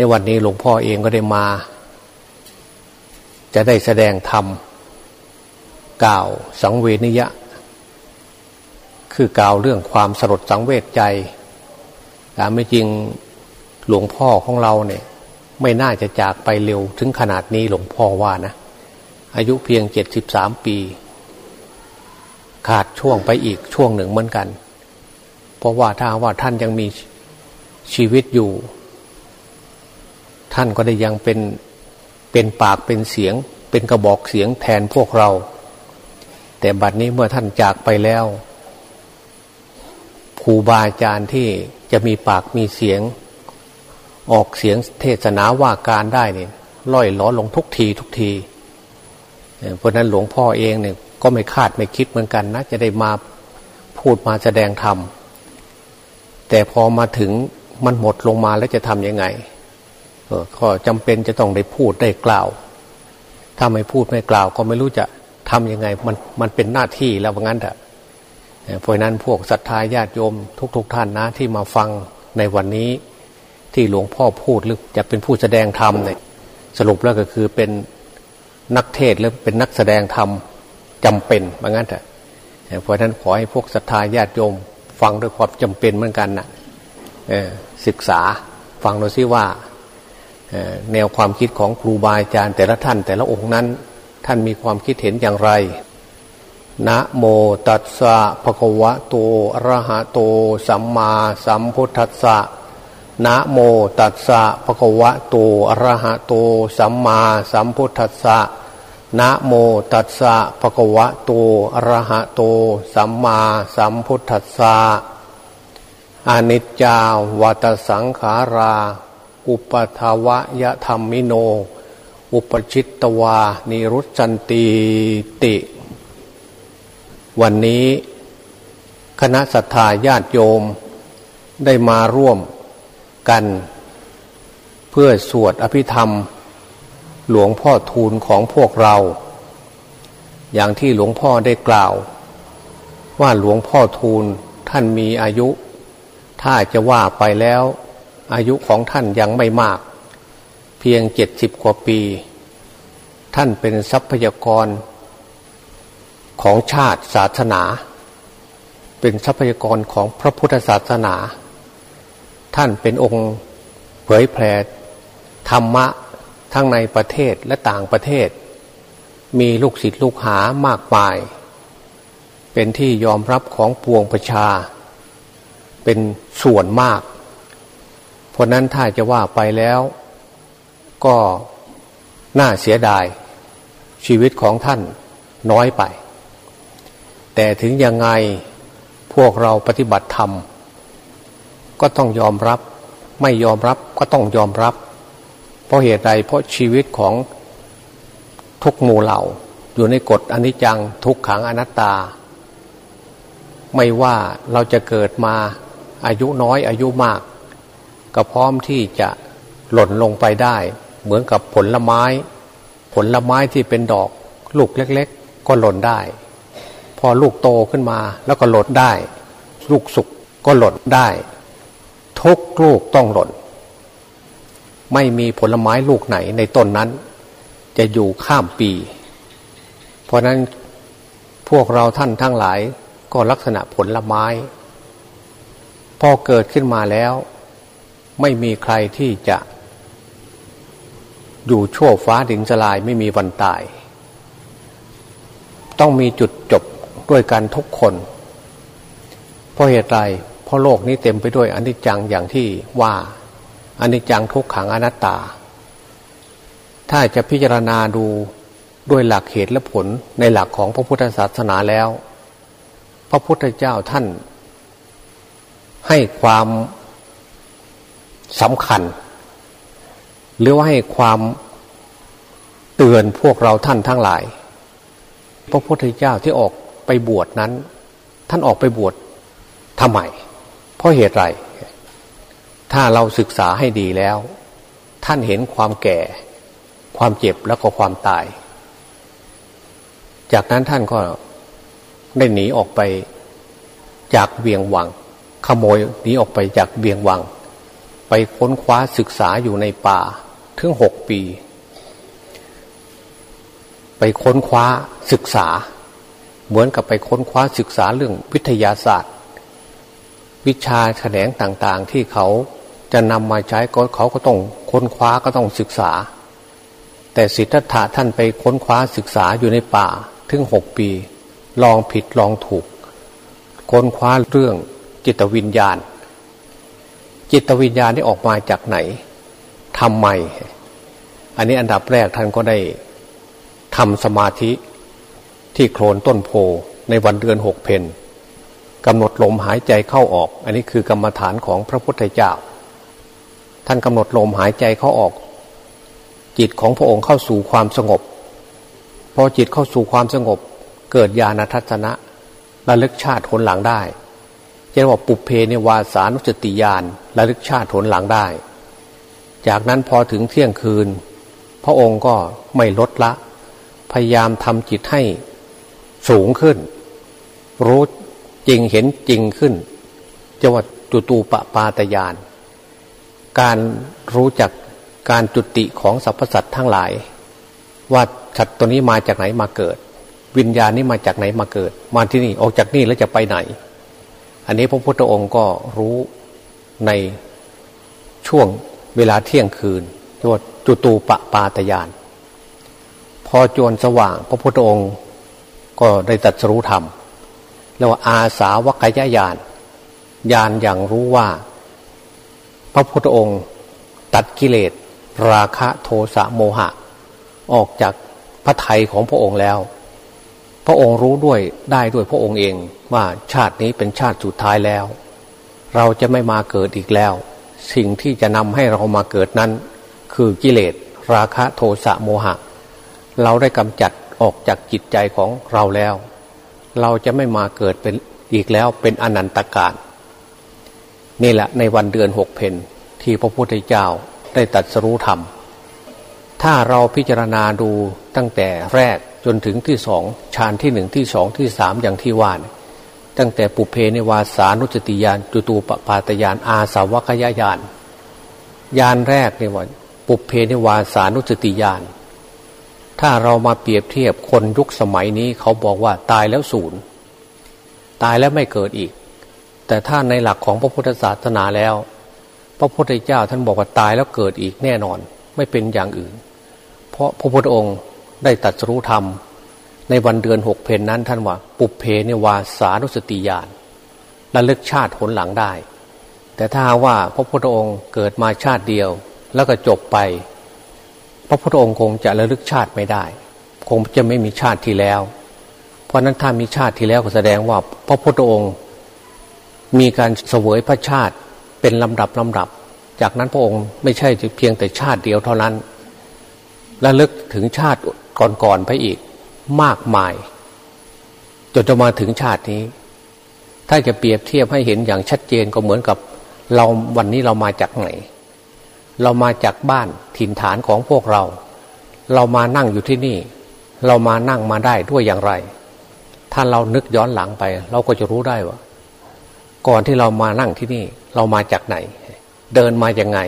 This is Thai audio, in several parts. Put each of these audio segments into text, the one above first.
ในวันนี้หลวงพ่อเองก็ได้มา จะได้แสดงธรรมกล่าวสังเวนิยะ คือกล่าวเรื่องความสลดสังเวชใจแต่ไม่จริงหลวงพ่อของเราเนี่ย ไม่น่าจะจากไปเร็วถึงขนาดนี้หลวงพ่อว่านะ อายุเพียงเจ็ดสิบสามปี ขาดช่วงไปอีกช่วงหนึ่งเหมือนกัน เพราะว่าถ้าว่าท่านยังมีชีวิตอยู่ ท่านก็ได้ยังเป็นเป็นปากเป็นเสียง เป็นกระบอกเสียงแทนพวกเรา แต่บัดนี้เมื่อท่านจากไปแล้วครูบาอาจารย์ที่จะมีปากมีเสียง ออกเสียงเทศนาว่าการได้เนี่ยล่อยล้อลงทุกทีทุกทีเพราะนั้นหลวงพ่อเองเนี่ยก็ไม่คาดไม่คิดเหมือนกันนะจะได้มาพูดมาแสดงธรรมแต่พอมาถึงมันหมดลงมาแล้วจะทำยังไง ก็จำเป็นจะต้องได้พูดได้กล่าว ถ้าไม่พูดไม่กล่าว ก็ไม่รู้จะทำยังไงมันมันเป็นหน้าที่แล้วว่างั้นเถอะเพราะนั้นพวกศรัทธาญาติโยมทุก ๆทท่านนะที่มาฟังในวันนี้ที่หลวงพ่อพูดหรือจะเป็นผู้แสดงธรรมเนี่ยสรุปแล้วก็คือเป็นนักเทศหรือเป็นนักแสดงธรรมจำเป็นว่างั้นเถอะเพราะนั้นขอให้พวกศรัทธาญาติโยม ฟังด้วยความจำเป็นเหมือนกันน่ะศึกษาฟังดูซิว่า แนวความคิดของครูบาอาจารย์ แต่ละท่านแต่ละองค์นั้น ท่านมีความคิดเห็นอย่างไร นะโมตัสสะภะคะวะโตอะระหะโต สัมมาสัมพุทธัสสะนะโมตัสสะภะคะวะโตอะระหะโต สัมมาสัมพุทธัสสะนะโมตัสสะภะคะวะโตอะระหะโต สัมมาสัมพุทธัสสะอนิจจาวัตสังขารา อุปทาวะยะธรรมิโน อุปชิตตวา นิรุจันติติ วันนี้ คณะสัตยาญาติโยม ได้มาร่วมกัน เพื่อสวดอภิธรรม หลวงพ่อทูลของพวกเรา อย่างที่หลวงพ่อได้กล่าว ว่าหลวงพ่อทูลท่านมีอายุ ถ้าจะว่าไปแล้ว อายุของท่านยังไม่มาก เพียงเจ็ดสิบกว่าปี ท่านเป็นทรัพยากรของชาติศาสนา เป็นทรัพยากรของพระพุทธศาสนา ท่านเป็นองค์เผยแผ่ธรรมะทั้งในประเทศและต่างประเทศ มีลูกศิษย์ลูกหามากมาย เป็นที่ยอมรับของปวงประชา เป็นส่วนมาก ราะนั้นถ้าจะว่าไปแล้ว ก็น่าเสียดายชีวิตของท่านน้อยไป แต่ถึงยังไงพวกเราปฏิบัติธรรม ก็ต้องยอมรับไม่ยอมรับก็ต้องยอมรับ เพราะเหตุใดเพราะชีวิตของทุกหมู่เหล่า อยู่ในกฎอนิจจังทุกขังอนัตตา ไม่ว่าเราจะเกิดมาอายุน้อยอายุมาก ก็พร้อมที่จะหล่นลงไปได้ เหมือนกับผลไม้ ผลไม้ที่เป็นดอกลูกเล็ก ๆ ก็หล่นได้ พอลูกโตขึ้นมาแล้วก็หล่นได้ ลูกสุกก็หล่นได้ ทุกลูกต้องหล่น ไม่มีผลไม้ลูกไหนในต้นนั้น จะอยู่ข้ามปี เพราะนั้นพวกเราท่านทั้งหลายก็ลักษณะผลไม้ พอเกิดขึ้นมาแล้ว ไม่มีใครที่จะ อยู่ชั่วฟ้าดินสลายไม่มีวันตาย ต้องมีจุดจบด้วยกันทุกคน เพราะเหตุไรเพราะโลกนี้เต็มไปด้วยอนิจจังอย่างที่ว่าอนิจจังทุกขังอนัตตา ถ้าจะพิจารณาดูด้วยหลักเหตุและผลในหลักของพระพุทธศาสนาแล้ว พระพุทธเจ้าท่าน ให้ความ สำคัญ หรือว่าให้ความเตือนพวกเราท่านทั้งหลาย พระพุทธเจ้าที่ออกไปบวชนั้น ท่านออกไปบวชทำไม เพราะเหตุไร ถ้าเราศึกษาให้ดีแล้ว ท่านเห็นความแก่ ความเจ็บแล้วก็ความตาย จากนั้นท่านก็ได้หนีออกไปจากเวียงวัง ขโมยหนีออกไปจากเวียงวัง ไปค้นคว้าศึกษาอยู่ในป่าถึงหกปี ไปค้นคว้าศึกษา เหมือนกับไปค้นคว้าศึกษาเรื่องวิทยาศาสตร์ วิชาแขนงต่างๆที่เขาจะนำมาใช้ก็เขาก็ต้องค้นคว้าก็ต้องศึกษา แต่สิทธัตถะท่านไปค้นคว้าศึกษาอยู่ในป่าถึงหกปี ลองผิดลองถูก ค้นคว้าเรื่องจิตวิญญาณ จิตวิญญาณที่ออกมาจากไหนทำไม อันนี้อันดับแรกท่านก็ได้ทำสมาธิที่โคลนต้นโพในวันเดือนหกเพนกำหนดลมหายใจเข้าออก อันนี้คือกรรมฐานของพระพุทธเจ้า ท่านกำหนดลมหายใจเข้าออก จิตของพระองค์เข้าสู่ความสงบ พอจิตเข้าสู่ความสงบ เกิดญาณทัศนะระลึกชาติผลหลังได้ เรียกว่าปุเพเนวาสานุสติญาณระลึกชาติผลหลังได้ จากนั้นพอถึงเที่ยงคืน พระองค์ก็ไม่ลดละ พยายามทำจิตให้สูงขึ้น รู้จริงเห็นจริงขึ้นจะว่าจุตูปปาตยาน การรู้จักการจุติของสรรพสัตว์ทั้งหลาย ว่าสัตว์ตัวนี้มาจากไหนมาเกิด วิญญาณนี้มาจากไหนมาเกิด มาที่นี่ออกจากนี่แล้วจะไปไหน อันนี้พระพุทธองค์ก็รู้ในช่วงเวลาเที่ยงคืนจวดจุตูปปาตยาน พอจวนสว่าง พระพุทธองค์ก็ได้ตัดสรู้ธรรมเรียกว่าอาสาวกยญาณญาณอย่างรู้ว่า พระพุทธองค์ตัดกิเลส ราคะโทสะโมหะ ออกจากพระไทยของพระองค์แล้ว พระองค์รู้ด้วยได้ด้วยพระองค์เอง ว่าชาตินี้เป็นชาติสุดท้ายแล้ว เราจะไม่มาเกิดอีกแล้ว สิ่งที่จะนำให้เรามาเกิดนั้น คือกิเลส ราคะโทสะโมหะ เราได้กำจัดออกจากจิตใจของเราแล้ว เราจะไม่มาเกิดเป็นอีกแล้วเป็นอนันตการนี่แหละในวันเดือนหกเพนที่พระพุทธเจ้าได้ตัดสรู้ธรรม ถ้าเราพิจารณาดูตั้งแต่แรกจนถึงที่สองฌานที่หนึ่งที่สองที่สามอย่างที่ว่าน ตั้งแต่ปุเพในวาสานุจติยานจุตูปปาตยานอาสาวกยายานยานแรกเนี่ยว่าปุเพในวาสานุจติยานถ้าเรามาเปรียบเทียบคนยุคสมัยนี้เขาบอกว่าตายแล้วศูนย์ตายแล้วไม่เกิดอีก แต่ถ้าในหลักของพระพุทธศาสนาแล้ว พระพุทธเจ้าท่านบอกว่าตายแล้วเกิดอีกแน่นอน ไม่เป็นอย่างอื่น เพราะพระพุทธองค์ได้ตัดรู้ธรรม ในวันเดือนหกเพนนั้น ท่านว่า ปุเพเนวาสานุสติญาณระลึกชาติผลหลังได้ แต่ถ้าว่าพระพุทธองค์เกิดมาชาติเดียว แล้วก็จบไป พระพุทธองค์คงจะระลึกชาติไม่ได้ คงจะไม่มีชาติที่แล้ว เพราะนั้นถ้ามีชาติที่แล้วก็แสดงว่า พระพุทธองค์ มีการเสวยพระชาติเป็นลำดับลำดับ จากนั้นพระองค์ไม่ใช่เพียงแต่ชาติเดียวเท่านั้นและลึกถึงชาติก่อนๆไปอีก มากมาย จนจะมาถึงชาตินี้ ถ้าจะเปรียบเทียบให้เห็นอย่างชัดเจนก็เหมือนกับ เราวันนี้เรามาจากไหน เรามาจากบ้านถิ่นฐานของพวกเรา เรามานั่งอยู่ที่นี่ เรามานั่งมาได้ด้วยอย่างไร ถ้าเรานึกย้อนหลังไป เราก็จะรู้ได้ว่า ก่อนที่เรามานั่งที่นี่ เรามาจากไหน เดินมาอย่างไง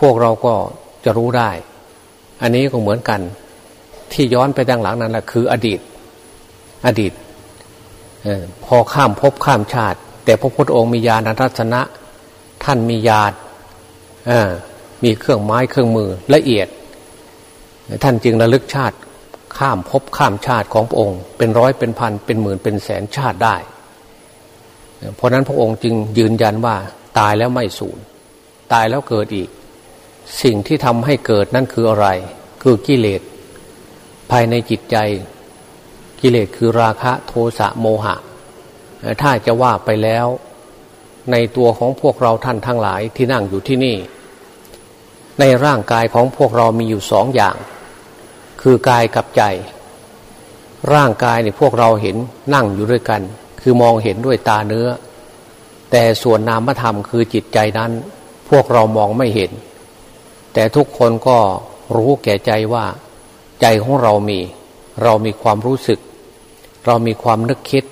พวกเราก็จะรู้ได้ อันนี้ก็เหมือนกัน ที่ย้อนไปดังหลังนั้นแหละคืออดีต อดีตอพอข้ามภพข้ามชาติ แต่พระพุทธองค์มีญาณทัศนะ ท่านมีญาณมีเครื่องไม้เครื่องมือละเอียด ท่านจึงระลึกชาติ ข้ามภพข้ามชาติของพระองค์ เป็นร้อยเป็นพันเป็นหมื่นเป็นแสนชาติได้ เพราะนั้นพระองค์จึงยืนยันว่าตายแล้วไม่สูญตายแล้วเกิดอีก สิ่งที่ทำให้เกิดนั่นคืออะไร คือกิเลส ภายในจิตใจกิเลสคือราคะโทสะโมหะ ถ้าจะว่าไปแล้ว ในตัวของพวกเราท่านทั้งหลายที่นั่งอยู่ที่นี่ ในร่างกายของพวกเรามีอยู่สองอย่าง คือกายกับใจ ร่างกายเนี่ยพวกเราเห็นนั่งอยู่ด้วยกัน คือมองเห็นด้วยตาเนื้อ แต่ส่วนนามธรรมคือจิตใจนั้น พวกเรามองไม่เห็น แต่ทุกคนก็รู้แก่ใจว่า ใจของเรามี เรามีความรู้สึก เรามีความนึกคิด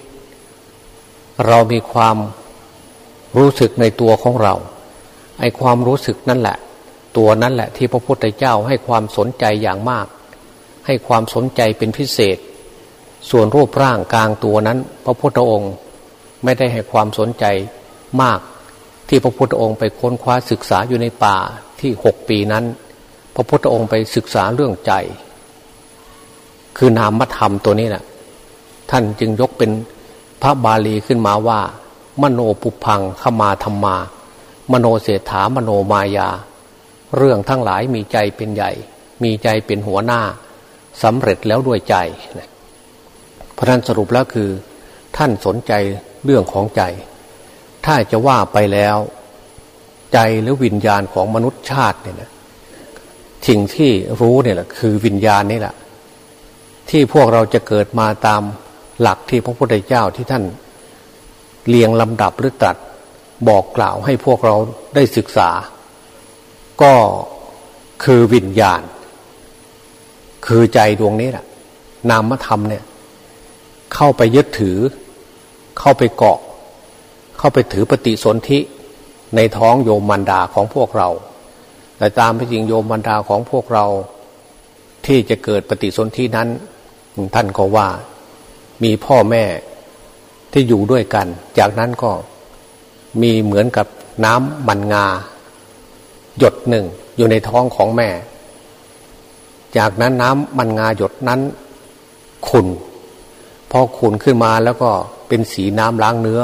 เรามีความรู้สึกในตัวของเราไอความรู้สึกนั่นแหละ ตัวนั้นแหละที่พระพุทธเจ้าให้ความสนใจอย่างมาก ให้ความสนใจเป็นพิเศษ ส่วนรูปร่างกลางตัวนั้น พระพุทธองค์ไม่ได้ให้ความสนใจมาก ที่พระพุทธองค์ไปค้นคว้าศึกษาอยู่ในป่าที่หกปีนั้น พระพุทธองค์ไปศึกษาเรื่องใจ คือนามธรรมตัวนี้แหละท่านจึงยกเป็นพระบาลีขึ้นมาว่า มโนปุพังขมาธรรมา มโนเศรษฐามโนมายา เรื่องทั้งหลายมีใจเป็นใหญ่ มีใจเป็นหัวหน้าสำเร็จแล้วด้วยใจเพราะนั้นสรุปแล้วคือ ท่านสนใจเรื่องของใจ ถ้าจะว่าไปแล้ว ใจหรือวิญญาณของมนุษย์ชาติเนี่ยนะสิ่งที่รู้เนี่ยแหละคือวิญญาณนี่แหละ ที่พวกเราจะเกิดมาตามหลักที่พระพุทธเจ้าที่ท่านเรียงลำดับหรือตรัสบอกกล่าวให้พวกเราได้ศึกษา ก็คือวิญญาณ คือใจดวงนี้แหละนามธรรมเนี่ย เข้าไปยึดถือ เข้าไปเกาะ เข้าไปถือปฏิสนธิในท้องโยมมันดาของพวกเรา แต่ตามไปจริงโยมมันดาของพวกเราที่จะเกิดปฏิสนธินั้น ท่านก็ว่ามีพ่อแม่ที่อยู่ด้วยกัน จากนั้นก็มีเหมือนกับน้ำมันงา หยดหนึ่งอยู่ในท้องของแม่ จากนั้นน้ำมันงาหยดนั้นขุนพอขุนขึ้นมาแล้วก็เป็นสีน้ำล้างเนื้อ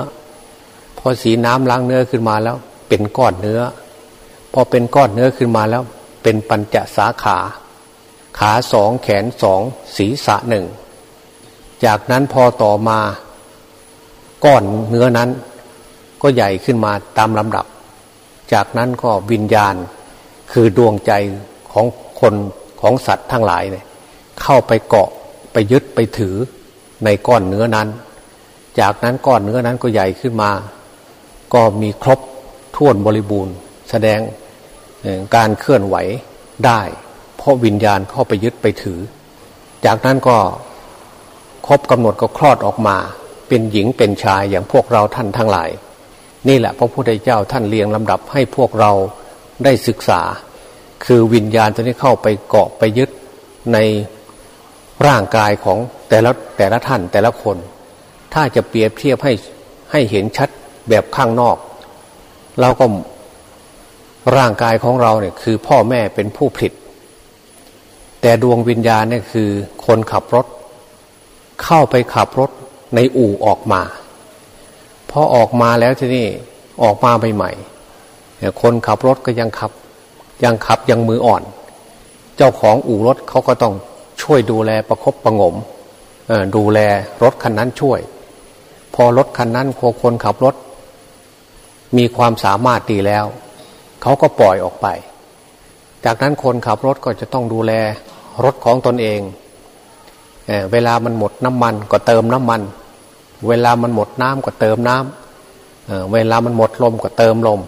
พอสีน้ำล้างเนื้อขึ้นมาแล้ว เป็นก้อนเนื้อ พอเป็นก้อนเนื้อขึ้นมาแล้ว เป็นปัญจสาขา ขาสองแขนสองศีรษะหนึ่ง จากนั้นพอต่อมาก้อนเนื้อนั้น ก็ใหญ่ขึ้นมาตามลำดับ จากนั้นก็วิญญาณคือดวงใจของคนของสัตว์ทั้งหลายเนี่ยเข้าไปเกาะไปยึดไปถือในก้อนเนื้อนั้น จากนั้นก้อนเนื้อนั้นก็ใหญ่ขึ้นมา ก็มีครบท่วนบริบูรณ์ แสดงการเคลื่อนไหวได้ เพราะวิญญาณเข้าไปยึดไปถือ จากนั้นก็ครบกำหนดก็คลอดออกมา เป็นหญิงเป็นชายอย่างพวกเราท่านทั้งหลาย นี่แหละพระพุทธเจ้าท่านเรียงลำดับให้พวกเราได้ศึกษา คือวิญญาณตัวนี้เข้าไปเกาะไปยึดในร่างกายของแต่ละแต่ละท่านแต่ละคน ถ้าจะเปรียบเทียบให้ให้เห็นชัดแบบข้างนอกเราก็ร่างกายของเราเนี่ยคือพ่อแม่เป็นผู้ผลิต แต่ดวงวิญญาณเนี่ยคือ คนขับรถ เข้าไปขับรถในอู่ออกมาพอออกมาแล้วที่นี่ออกมาใหม่ๆคนขับรถก็ยังขับ ยังขับยังมืออ่อน เจ้าของอู่รถเขาก็ต้องช่วยดูแลประครบประงมดูแลรถคันนั้นช่วย พอรถคันนั้นคนขับรถ มีความสามารถดีแล้ว เขาก็ปล่อยออกไป จากนั้นคนขับรถก็จะต้องดูแล รถของตนเองเวลามันหมดน้ำมันก็เติมน้ำมัน เวลามันหมดน้ำก็เติมน้ำเวลามันหมดลมก็เติมลม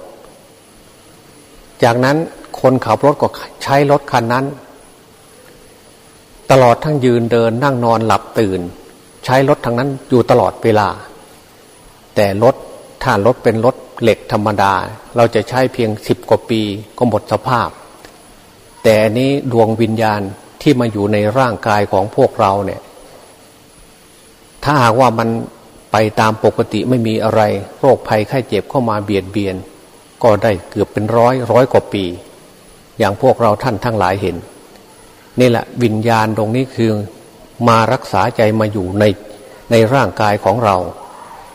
จากนั้นคนขับรถก็ใช้รถคันนั้น ตลอดทั้งยืนเดินนั่งนอนหลับตื่น ใช้รถทั้งนั้นอยู่ตลอดเวลา แต่รถถ้ารถเป็นรถเหล็กธรรมดา เราจะใช้เพียงสิบกว่าปีก็หมดสภาพ แต่อันนี้ดวงวิญญาณ ที่มาอยู่ในร่างกายของพวกเราเนี่ย ถ้าหากว่ามันไปตามปกติไม่มีอะไร โรคภัยไข้เจ็บเข้ามาเบียดเบียน ก็ได้เกือบเป็นร้อยร้อยกว่าปี อย่างพวกเราท่านทั้งหลายเห็นนี่แหละวิญญาณตรงนี้คือมารักษาใจมาอยู่ในในร่างกายของเรา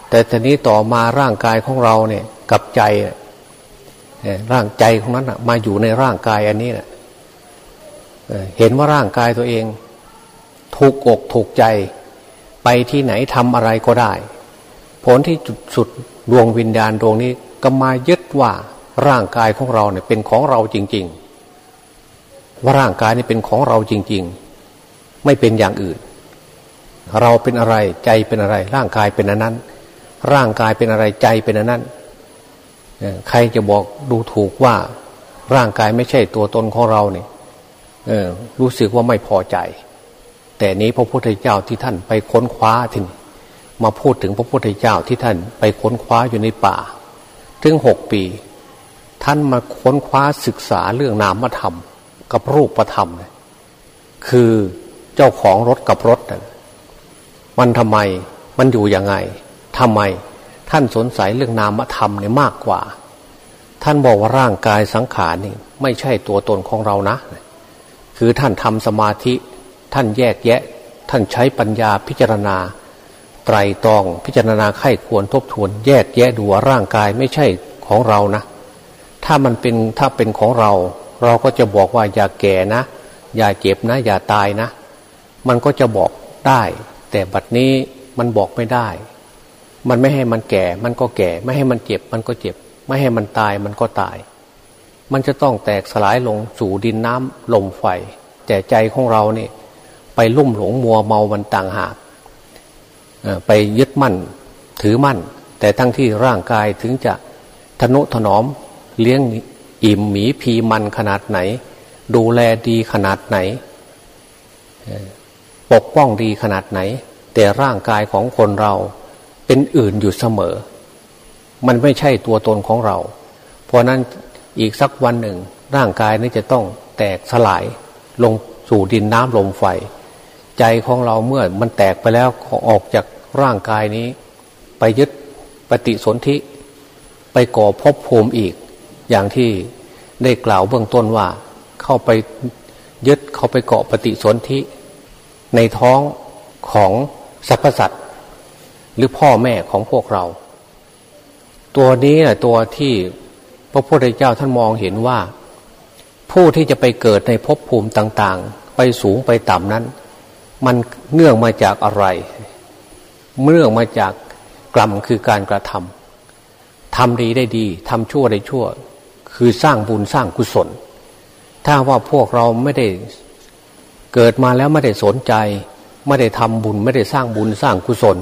แต่ทีนี้ต่อมาร่างกายของเราเนี่ยกับใจร่างใจของนั้นมาอยู่ในร่างกายอันนี้นะ เห็นว่าร่างกายตัวเอง ถูกอกถูกใจ ไปที่ไหนทำอะไรก็ได้ ผลที่จุดสุดดวงวิญญาณดวงนี้ก็มายึดว่าร่างกายของเราเนี่ยเป็นของเราจริง ๆ ว่าร่างกายนี่เป็นของเราจริง ๆ ไม่เป็นอย่างอื่น เราเป็นอะไรใจเป็นอะไร ร่างกายเป็นอันนั้น ร่างกายเป็นอะไรใจเป็นอันนั้นใครจะบอกดูถูกว่าร่างกายไม่ใช่ตัวตนของเราเนี่ย รู้สึกว่าไม่พอใจ แต่นี้พระพุทธเจ้าที่ท่านไปค้นคว้าที่มาพูดถึงพระพุทธเจ้าที่ท่านไปค้นคว้าอยู่ในป่า ถึงหกปี ท่านมาค้นคว้าศึกษาเรื่องนามธรรม กับรูปธรรม คือเจ้าของรถกับรถมันทำไมมันอยู่ยังไงทำไมท่านสนใจเรื่องนามธรรมเนี่ยมากกว่า ท่านบอกว่าร่างกายสังขารนี่ไม่ใช่ตัวตนของเรานะ คือท่านทำสมาธิ ท่านแยกแยะ ท่านใช้ปัญญาพิจารณา ไตรตรองพิจารณาไข้ควรทบทวน แยกแยะดูว่าร่างกายไม่ใช่ของเรานะ ถ้ามันเป็นถ้าเป็นของเรา เราก็จะบอกว่าอย่าแก่นะ อย่าเจ็บนะ อย่าตายนะ มันก็จะบอกได้ แต่บัดนี้มันบอกไม่ได้ มันไม่ให้มันแก่ มันก็แก่ ไม่ให้มันเจ็บ มันก็เจ็บ ไม่ให้มันตายมันก็ตาย มันจะต้องแตกสลายลงสู่ดินน้ำลมไฟแต่ใจของเราเนี่ยไปลุ่มหลงมัวเมามันต่างหากไปยึดมั่นถือมั่น แต่ทั้งที่ร่างกายถึงจะทนุถนอมเลี้ยงอิ่มหมีพีมันขนาดไหน ดูแลดีขนาดไหน ปกป้องดีขนาดไหน แต่ร่างกายของคนเราเป็นอื่นอยู่เสมอ มันไม่ใช่ตัวตนของเรา เพราะนั้น อีกสักวันหนึ่ง ร่างกายนี้จะต้องแตกสลายลงสู่ดินน้ำลมไฟ ใจของเราเมื่อมันแตกไปแล้วออกจากร่างกายนี้ ไปยึดปฏิสนธิไปก่อภพภูมิอีก อย่างที่ได้กล่าวเบื้องต้นว่า เข้าไปยึดเข้าไปเกาะปฏิสนธิในท้องของสรรพสัตว์หรือพ่อแม่ของพวกเรา ตัวนี้แหละตัวที่ พระพุทธเจ้าท่านมองเห็นว่า ผู้ที่จะไปเกิดในภพภูมิต่าง ๆ ไปสูงไปต่ำนั้น มันเนื่องมาจากอะไร เนื่องมาจากกรรมคือการกระทำทำดีได้ดีทำชั่วได้ชั่ว คือสร้างบุญสร้างกุศล ถ้าว่าพวกเราไม่ได้เกิดมาแล้วไม่ได้สนใจ ไม่ได้ทำบุญไม่ได้สร้างบุญสร้างกุศล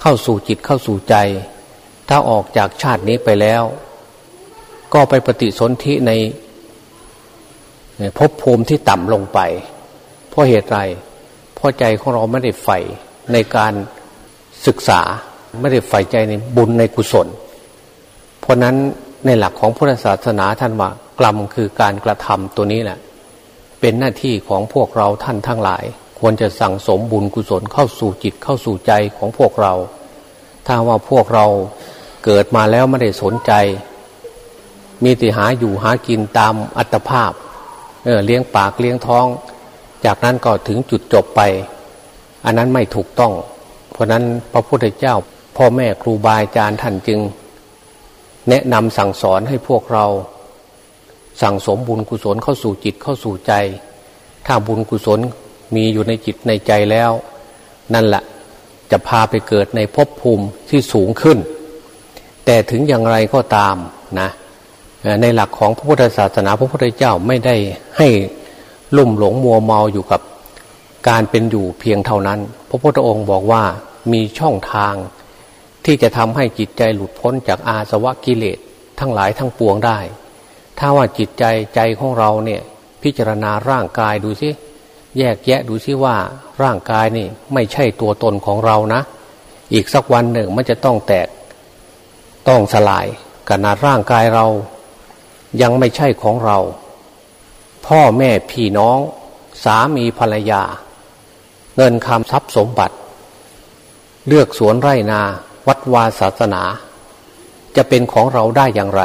เข้าสู่จิตเข้าสู่ใจ ถ้าออกจากชาตินี้ไปแล้ว ก็ไปปฏิสนธิในภพภูมิที่ต่ำลงไป เพราะเหตุไรเพราะใจของเราไม่ได้ใฝ่ในการศึกษาไม่ได้ใฝ่ใจในบุญในกุศล เพราะนั้นในหลักของพุทธศาสนาท่านว่ากรรมคือการกระทำตัวนี้แหละเป็นหน้าที่ของพวกเราท่านทั้งหลาย ควรจะสั่งสมบุญกุศลเข้าสู่จิตเข้าสู่ใจของพวกเรา ถ้าว่าพวกเราเกิดมาแล้วไม่ได้สนใจ มีแต่หาอยู่หากินตามอัตภาพเออเลี้ยงปากเลี้ยงท้อง จากนั้นก็ถึงจุดจบไป อันนั้นไม่ถูกต้อง เพราะนั้นพระพุทธเจ้า พ่อแม่ครูบาอาจารย์ท่านจึง แนะนำสั่งสอนให้พวกเรา สั่งสมบุญกุศลเข้าสู่จิตเข้าสู่ใจ ถ้าบุญกุศลมีอยู่ในจิตในใจแล้ว นั่นแหละจะพาไปเกิดในภพภูมิที่สูงขึ้น แต่ถึงอย่างไรก็ตามนะ ในหลักของพระพุทธศาสนาพระพุทธเจ้าไม่ได้ให้ลุ่มหลงมัวเมาอยู่กับการเป็นอยู่เพียงเท่านั้น พระพุทธองค์บอกว่ามีช่องทางที่จะทำให้จิตใจหลุดพ้นจากอาสวะกิเลสทั้งหลายทั้งปวงได้ ถ้าว่าจิตใจใจของเราเนี่ยพิจารณาร่างกายดูสิแยกแยะดูซิว่าร่างกายนี่ไม่ใช่ตัวตนของเรานะ อีกสักวันหนึ่งมันจะต้องแตก ต้องสลายขนาดร่างกายเรา ยังไม่ใช่ของเรา พ่อแม่พี่น้อง สามีภรรยา เงินคำทรัพย์สมบัติ เลือกสวนไร่นาวัดวาศาสนา จะเป็นของเราได้อย่างไร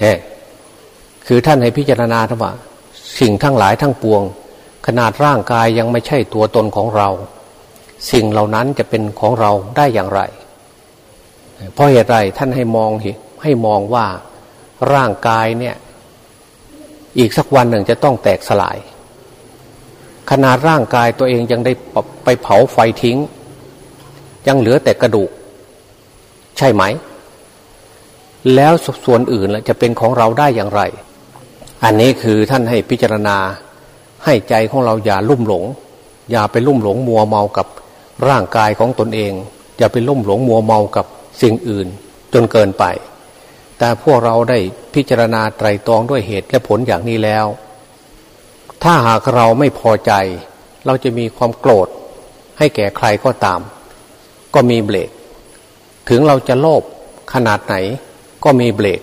เฮ้คือท่านให้พิจารณาทว่า สิ่งทั้งหลายทั้งปวง ขนาดร่างกายยังไม่ใช่ตัวตนของเรา สิ่งเหล่านั้นจะเป็นของเราได้อย่างไร เพราะเหตุไรท่านให้มองให้มองว่า ร่างกายเนี่ยอีกสักวันหนึ่งจะต้องแตกสลาย ขนาดร่างกายตัวเองยังได้ไปเผาไฟทิ้ง ยังเหลือแต่กระดูก ใช่ไหม แล้วส่วนอื่นจะเป็นของเราได้อย่างไร อันนี้คือท่านให้พิจารณาให้ใจของเราอย่าลุ่มหลง อย่าไปลุ่มหลงมัวเมากับร่างกายของตนเอง อย่าไปลุ่มหลงมัวเมากับสิ่งอื่น จนเกินไป แต่พวกเราได้พิจารณาไตรตรองด้วยเหตุและผลอย่างนี้แล้ว ถ้าหากเราไม่พอใจ เราจะมีความโกรธ ให้แก่ใครก็ตาม ก็มีเบรกถึงเราจะโลภขนาดไหน ก็มีเบรก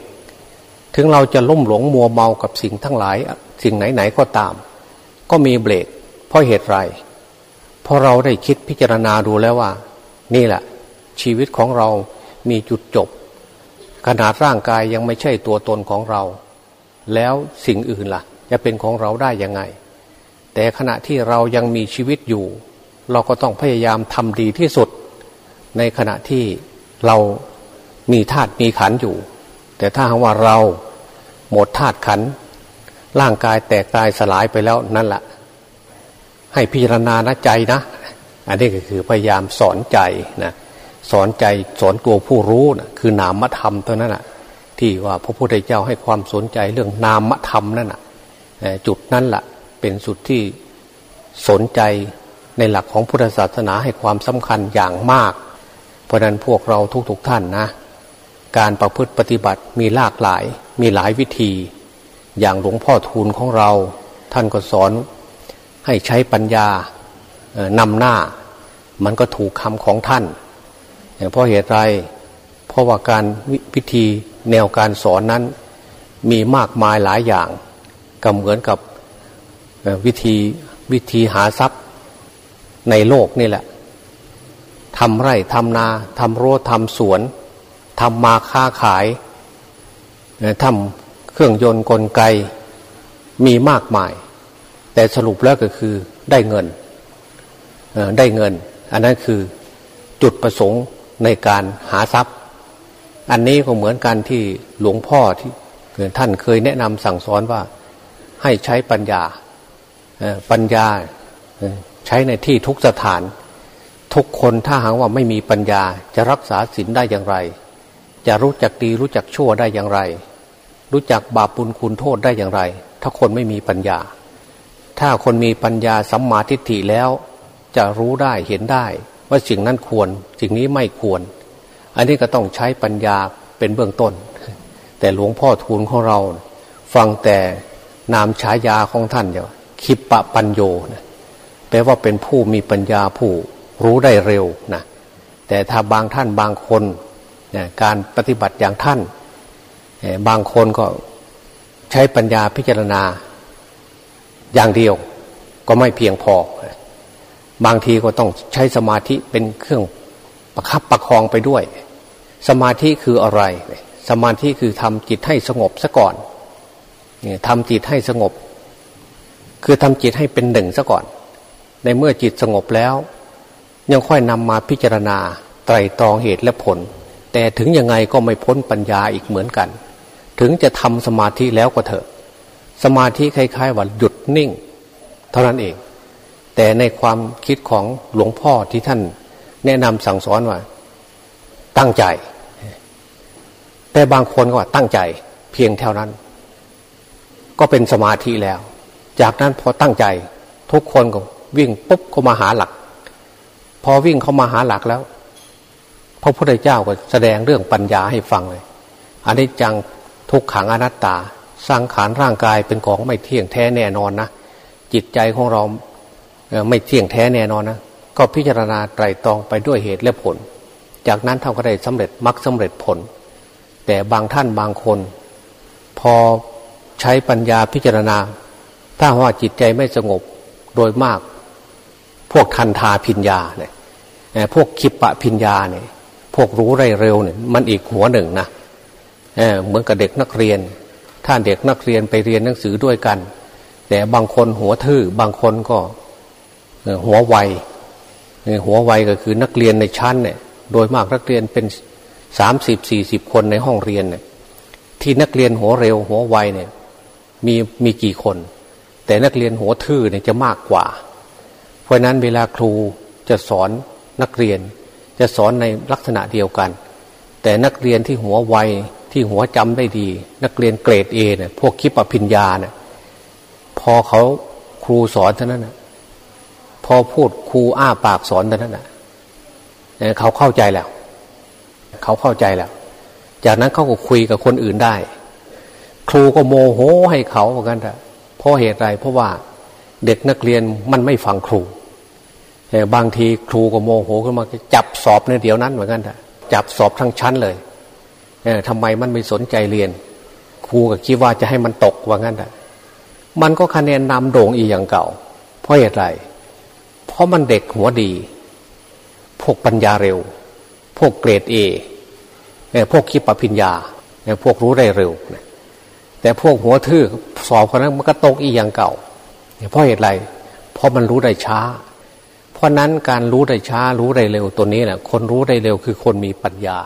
ถึงเราจะล่มหลงมัวเมากับสิ่งทั้งหลาย สิ่งไหนๆก็ตาม ก็มีเบรกเพราะเหตุไรเพราะเราได้คิดพิจารณาดูแล้วว่า นี่แหละชีวิตของเรามีจุดจบ ขนาดร่างกายยังไม่ใช่ตัวตนของเรา แล้วสิ่งอื่นละ่ะ จะเป็นของเราได้ยังไง แต่ขณะที่เรายังมีชีวิตอยู่ เราก็ต้องพยายามทำดีที่สุด ในขณะที่เรามีธาตุมีขันอยู่ แต่ถ้าหากว่าเราหมดธาตุขัน ร่างกายแตกตายสลายไปแล้วนั่นแหละให้พิจารณานะใจนะ อันนี้ก็คือพยายามสอนใจนะ สอนใจสอนตัวผู้รู้นะคือนามธรรมเท่านั้นนะที่ว่าพระพุทธเจ้าให้ความสนใจเรื่องนามธรรมนั่นนะจุดนั้นแหละเป็นสุดที่สนใจในหลักของพุทธศาสนาให้ความสำคัญอย่างมาก เพราะนั้นพวกเราทุกๆทท่านนะ การประพฤติปฏิบัติมีหลากหลายมีหลายวิธี อย่างหลวงพ่อทูลของเรา ท่านก็สอนให้ใช้ปัญญานำหน้า มันก็ถูกคำของท่าน เพราะเหตุไรเพราะว่าการวิธีแนวการสอนนั้นมีมากมายหลายอย่างก็เหมือนกับวิธีวิธีหาทรัพย์ในโลกนี่แหละทำไร่ทำนาทำรั้วทำสวนทำมาค้าขายทำเครื่องยนต์กลไกมีมากมาย แต่สรุปแล้วก็คือได้เงินได้เงิน อันนั้นคือจุดประสงค์ ในการหาทรัพย์ อันนี้ก็เหมือนกันที่หลวงพ่อที่ท่านเคยแนะนำสั่งสอนว่าให้ใช้ปัญญาปัญญาใช้ในที่ทุกสถาน ทุกคนถ้าหากว่าไม่มีปัญญาจะรักษาศีลได้อย่างไร จะรู้จักดีรู้จักชั่วได้อย่างไร รู้จักบาปบุญคุณโทษได้อย่างไร ถ้าคนไม่มีปัญญา ถ้าคนมีปัญญาสัมมาทิฏฐิแล้วจะรู้ได้เห็นได้ ว่าสิ่งนั้นควรสิ่งนี้ไม่ควร อันนี้ก็ต้องใช้ปัญญาเป็นเบื้องต้น แต่หลวงพ่อทูลของเรา ฟังแต่นามฉายาของท่านเดียวคิปปะปัญโยนะแปลว่าเป็นผู้มีปัญญาผู้รู้ได้เร็วนะแต่ถ้าบางท่านบางคนนะการปฏิบัติอย่างท่าน บางคนก็ใช้ปัญญาพิจารณาอย่างเดียวก็ไม่เพียงพอ บางทีก็ต้องใช้สมาธิเป็นเครื่องประคับประคองไปด้วย สมาธิคืออะไร สมาธิคือทำจิตให้สงบซะก่อนทำจิตให้สงบ คือทำจิตให้เป็นหนึ่งซะก่อน ในเมื่อจิตสงบแล้ว ยังค่อยนำมาพิจารณาไตรตรองเหตุและผล แต่ถึงยังไงก็ไม่พ้นปัญญาอีกเหมือนกัน ถึงจะทำสมาธิแล้วก็เถอะ สมาธิคล้ายๆว่าหยุดนิ่ง เท่านั้นเอง แต่ในความคิดของหลวงพ่อที่ท่านแนะนำสั่งสอนว่า ตั้งใจ แต่บางคนก็ว่าตั้งใจ เพียงเท่านั้น ก็เป็นสมาธิแล้ว จากนั้นพอตั้งใจ ทุกคนก็วิ่งปุ๊บเข้ามาหาหลัก พอวิ่งเข้ามาหาหลักแล้วพระพุทธเจ้าก็แสดงเรื่องปัญญาให้ฟังเลยอันนี้จังทุกขังอนัตตา สร้างขานร่างกายเป็นของไม่เที่ยงแท้แน่นอนนะจิตใจของเรา ไม่เที่ยงแท้แน่นอนนะก็พิจารณาไตรตรองไปด้วยเหตุและผล จากนั้นท่านก็ได้สำเร็จมรรคสาเร็จผล แต่บางท่านบางคน พอใช้ปัญญาพิจารณา ถ้าว่าจิตใจไม่สงบโดยมาก พวกทันทาพิญญาเนี่ยพวกคิปปะพิญญาเนี่ยพวกรู้ไรเร็วเนี่ยมันอีกหัวหนึ่งนะเเหมือนกับเด็กนักเรียน ถ้าเด็กนักเรียนไปเรียนหนังสือด้วยกัน แต่บางคนหัวทื่อ บางคนก็ หัวไวหัวไวก็คือนักเรียนในชั้นเนี่ยโดยมากนักเรียนเป็นสามสิบสี่สิบคนในห้องเรียนเนี่ยที่นักเรียนหัวเร็วหัวไวเนี่ยมีมีกี่คน แต่นักเรียนหัวทื่อเนี่ยจะมากกว่า เพราะนั้นเวลาครูจะสอนนักเรียน จะสอนในลักษณะเดียวกัน แต่นักเรียนที่หัวไวที่หัวจำได้ดี นักเรียนเกรดเอเนี่ยพวกคิปปพิญญาเนี่ยพอเขาครูสอนเท่านั้นนะ อพูดครูอ้าปากสอนเท่านั้นนะเขาเข้าใจแล้ว เขาเข้าใจแล้ว จากนั้นเขาก็คุยกับคนอื่นได้ ครูก็โมโหให้เขาเหมือนกันแต่เพราะเหตุไรเพราะว่าเด็กนักเรียนมันไม่ฟังครูบางทีครูก็โมโหขึ้นมาจับสอบในเดี๋ยวนั้นเหมือนกันจับสอบทั้งชั้นเลยเทำไมมันไม่สนใจเรียน ครูก็คิดว่าจะให้มันตกว่างั้นแหะมันก็คะแนนนำโด่งอีกอย่างเก่า เพราะเหตุไรเราะมันเด็กหัวดี พวกปัญญาเร็ว พวกเกรดเอพวกคิดปพิญญาพวกรู้ได้เร็ว แต่พวกหัวทื่อสอบคนนั้นมันก็ตกอีอย่างเก่าเพราะเหตุไร เพราะมันรู้ได้ช้า เพราะนั้นการรู้ได้ช้ารู้ได้เร็วตัวนี้แหละคนรู้ได้เร็วคือคนมีปัญญา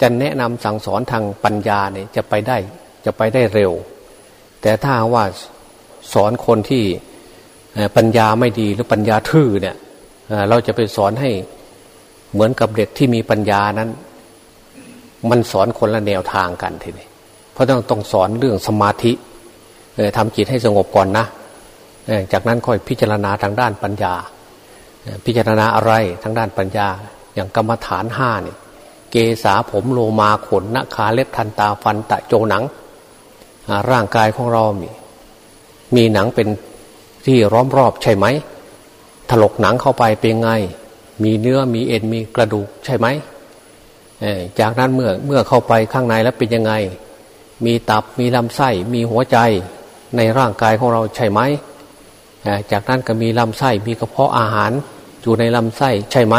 จะแนะนำสั่งสอนทางปัญญาเนี่ยจะไปได้จะไปได้เร็ว แต่ถ้าว่าสอนคนที่ ปัญญาไม่ดีหรือปัญญาทื่อเนี่ยเราจะไปสอนให้เหมือนกับเด็กที่มีปัญญานั้น มันสอนคนละแนวทางกันทีนี้เพราะต้องต้องสอนเรื่องสมาธิทำจิตให้สงบก่อนนะจากนั้นค่อยพิจารณาทางด้านปัญญา พิจารณาอะไรทางด้านปัญญา อย่างกรรมฐานห้าเนี่ยเกษาผมโลมาขนนขาเล็บทันตาฟันตะโจหนัง ร่างกายของเรามีมีหนังเป็น ที่ร้อมรอบใช่ไหมถลกหนังเข้าไปเป็นไง มีเนื้อมีเอ็นมีกระดูกใช่ไหมจากนั้นเมื่อเมื่อเข้าไปข้างในแล้วเป็นยังไง มีตับมีลำไส้มีหัวใจในร่างกายของเราใช่ไหมจากนั้นก็มีลำไส้มีกระเพาะอาหารอยู่ในลำไส้ใช่ไหม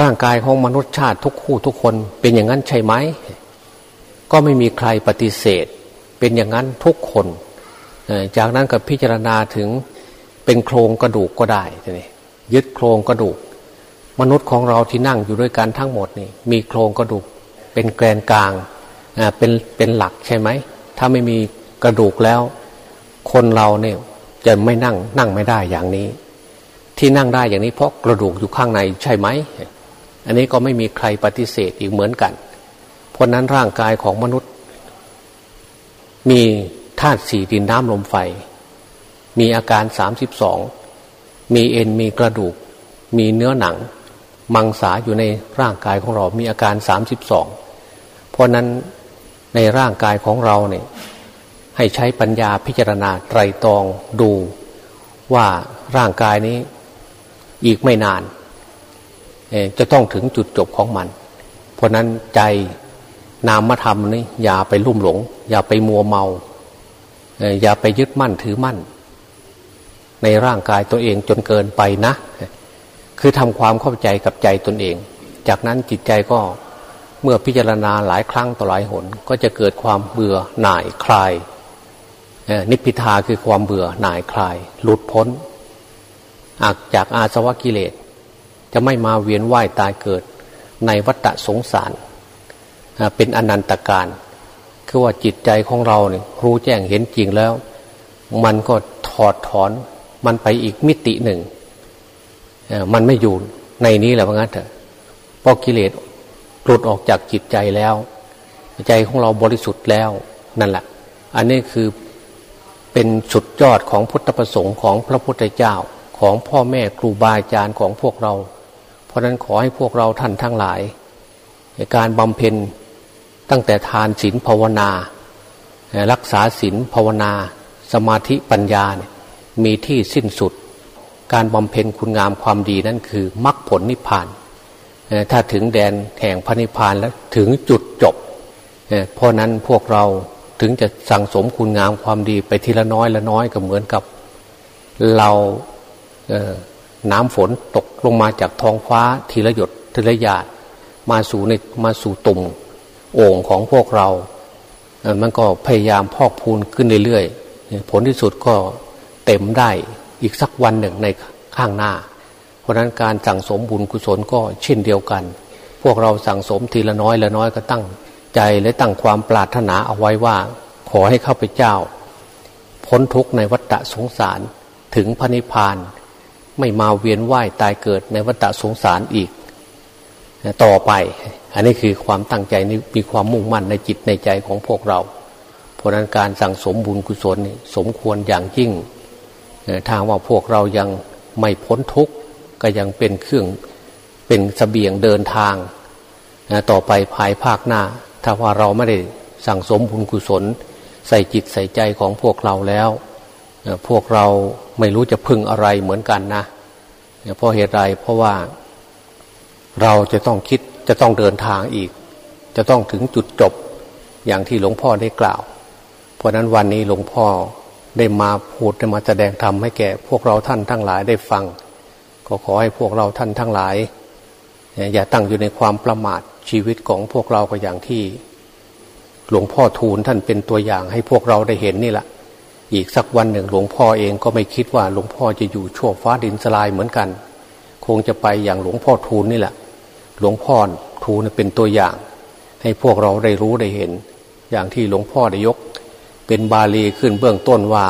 ร่างกายของมนุษย์ชาติทุกคู่ทุกคนเป็นอย่างนั้นใช่ไหม ก็ไม่มีใครปฏิเสธ เป็นอย่างนั้นทุกคน จากนั้นก็พิจารณาถึงเป็นโครงกระดูกก็ได้ทียึดโครงกระดูก มนุษย์ของเราที่นั่งอยู่ด้วยกันทั้งหมดนี่มีโครงกระดูกเป็นแกนกลางเป็นเป็นหลักใช่ไหมถ้าไม่มีกระดูกแล้ว คนเราเนี่ยจะไม่นั่งนั่งไม่ได้อย่างนี้ ที่นั่งได้อย่างนี้เพราะกระดูกอยู่ข้างในใช่ไหมอันนี้ก็ไม่มีใครปฏิเสธอีกเหมือนกัน เพราะนั้นร่างกายของมนุษย์ มี ธาตุสี่ดินน้ำลมไฟ มีอาการสามสิบสองมีเอ็นมีกระดูก มีเนื้อหนัง มังสาอยู่ในร่างกายของเรา มีอาการสามสิบสองเพราะนั้นในร่างกายของเราเนี่ยให้ใช้ปัญญาพิจารณาไตรตรองดู ว่าร่างกายนี้อีกไม่นาน จะต้องถึงจุดจบของมัน เพราะนั้นใจนามธรรมนี่อย่าไปลุ่มหลง อย่าไปมัวเมา อย่าไปยึดมั่นถือมั่น ในร่างกายตัวเองจนเกินไปนะ คือทำความเข้าใจกับใจตนเอง จากนั้นจิตใจก็เมื่อพิจารณาหลายครั้งต่อหลายหน ก็จะเกิดความเบื่อหน่ายคลาย นิพพิทาคือความเบื่อหน่ายคลาย หลุดพ้นอากจากอาสวะกิเลส จะไม่มาเวียนว่ายตายเกิดในวัฏสงสาร เป็นอนันตการ คือว่าจิตใจของเราเนี่ยรู้แจ้งเห็นจริงแล้ว มันก็ถอดถอนมันไปอีกมิติหนึ่งมันไม่อยู่ในนี้แหละว่างั้นเถอะพอกิเลสหลุดออกจากจิตใจแล้ว ใจของเราบริสุทธิ์แล้วนั่นแหละ อันนี้คือเป็นสุดยอดของพุทธประสงค์ของพระพุทธเจ้าของพ่อแม่ครูบาอาจารย์ของพวกเรา เพราะนั้นขอให้พวกเราท่านทั้งหลาย การบำเพ็ญ ตั้งแต่ทานศีลภาวนา รักษาศีลภาวนา สมาธิปัญญาเนี่ยมีที่สิ้นสุด การบำเพ็ญคุณงามความดีนั่นคือมรรคผลนิพพาน ถ้าถึงแดนแห่งพระนิพพานแล้วถึงจุดจบ เพราะนั้นพวกเราถึงจะสั่งสมคุณงามความดีไปทีละน้อยละน้อยก็เหมือนกับเราน้ำฝนตกลงมาจากท้องฟ้าทีละหยดทีละหยาดมาสู่ในมาสู่ตุ่ม โอ่งของพวกเรา มันก็พยายามพอกพูนขึ้นเรื่อยๆ ผลที่สุดก็เต็มได้อีกสักวันหนึ่งในข้างหน้า เพราะนั้นการสั่งสมบุญกุศลก็เช่นเดียวกัน พวกเราสั่งสมทีละน้อยละน้อยก็ตั้งใจและตั้งความปรารถนาเอาไว้ว่า ขอให้ข้าพเจ้า พ้นทุกข์ในวัฏสงสารถึงพระนิพพาน ไม่มาเวียนว่ายตายเกิดในวัฏสงสารอีก ต่อไป อันนี้คือความตั้งใจนี่มีความมุ่งมั่นในจิตในใจของพวกเรา เพราะนั้นการสั่งสมบุญกุศลสมควรอย่างยิ่งถ้าว่าพวกเรายังไม่พ้นทุกข์ก็ยังเป็นเครื่องเป็นสเสบียงเดินทาง ต่อไปภายภาคหน้า ถ้าว่าเราไม่ได้สั่งสมบุญกุศล ใส่จิตใส่ใจของพวกเราแล้ว พวกเราไม่รู้จะพึ่งอะไรเหมือนกันนะเพราะเหตุไรเพราะว่าเราจะต้องคิด จะต้องเดินทางอีก จะต้องถึงจุดจบอย่างที่หลวงพ่อได้กล่าว เพราะนั้นวันนี้หลวงพ่อได้มาพูดได้มาแสดงธรรมให้แก่พวกเราท่านทั้งหลายได้ฟัง ก็ขอให้พวกเราท่านทั้งหลาย อย่าตั้งอยู่ในความประมาทชีวิตของพวกเราก็อย่างที่ หลวงพ่อทูลท่านเป็นตัวอย่างให้พวกเราได้เห็นนี่แหละอีกสักวันหนึ่งหลวงพ่อเองก็ไม่คิดว่าหลวงพ่อจะอยู่ชั่วฟ้าดินสลายเหมือนกัน คงจะไปอย่างหลวงพ่อทูลนี่แหละ หลวงพ่อทูลเป็นตัวอย่าง ให้พวกเราได้รู้ได้เห็น อย่างที่หลวงพ่อได้ยก เป็นบาลีขึ้นเบื้องต้นว่า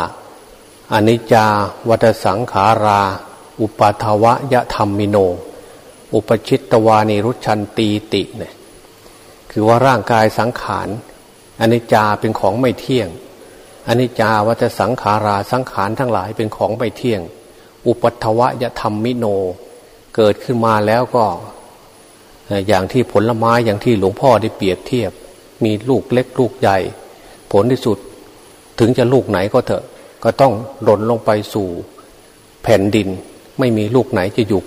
อนิจจาวัฏสังขารา อุปาทวะยะธรรมิโน อุปชิตตวานิรุชันตีติเนี่ยคือว่าร่างกายสังขารอนิจจาเป็นของไม่เที่ยงอนิจจาวัฏสังขาราสังขารทั้งหลายเป็นของไม่เที่ยง อุปัทวะยะธรรมิโน เกิดขึ้นมาแล้วก็ อย่างที่ผลไม้อย่างที่หลวงพ่อได้เปรียบเทียบ มีลูกเล็กลูกใหญ่ ผลที่สุดถึงจะลูกไหนก็เถอะ ก็ต้องหล่นลงไปสู่แผ่นดิน ไม่มีลูกไหนจะอยู่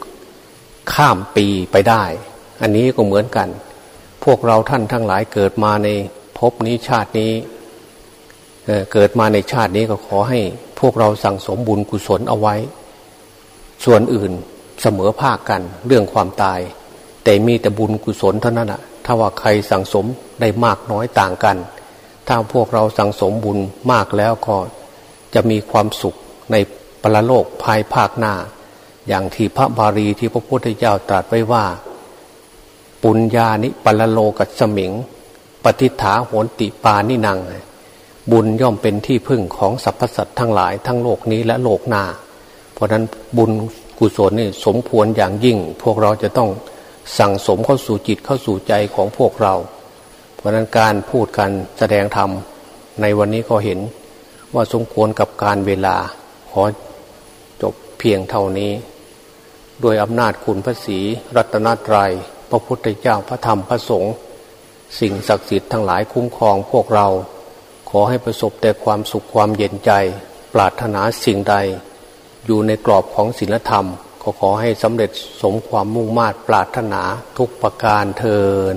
ข้ามปีไปได้ อันนี้ก็เหมือนกัน พวกเราท่านทั้งหลายเกิดมาในภพนี้ชาตินี้เเกิดมาในชาตินี้ก็ขอให้พวกเราสั่งสมบุญกุศลเอาไว้ ส่วนอื่นเสมอภาคกันเรื่องความตาย แต่มีแต่บุญกุศลเท่านั้นอะถ้าว่าใครสั่งสมได้มากน้อยต่างกัน ถ้าพวกเราสั่งสมบุญมากแล้วก็จะมีความสุขในปรโลกภายภาคหน้า อย่างที่พระบาลีที่พระพุทธเจ้าตรัสไว้ว่า ปุญญานิปรโลกัสมิง ปฏิฐาโหนติปานินังบุญย่อมเป็นที่พึ่งของสรรพสัตว์ทั้งหลายทั้งโลกนี้และโลกหน้า เพราะนั้นบุญกุศลนี่สมควรอย่างยิ่ง พวกเราจะต้อง สั่งสมเข้าสู่จิตเข้าสู่ใจของพวกเรา เพราะนั้นการพูดการแสดงธรรมในวันนี้ก็เห็นว่าสมควรกับการเวลา ขอจบเพียงเท่านี้ โดยอำนาจคุณพระศีรัตนตรยัย พระพุทธเจ้าพระธรรมพระสงฆ์สิ่งศักดิ์สิทธิ์ทั้งหลายคุ้มครองพวกเรา ขอให้ประสบแต่ความสุขความเย็นใจ ปรารถนาสิ่งใด อยู่ในกรอบของศีลธรรม ก็ขอให้สำเร็จสมความมุ่งมา่ปรารถนาทุกประการเทิน